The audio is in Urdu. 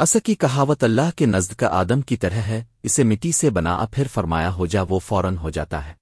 اس کی کہاوت اللہ کے نزد کا آدم کی طرح ہے، اسے مٹی سے بنا پھر فرمایا ہو جا، وہ فوراً ہو جاتا ہے۔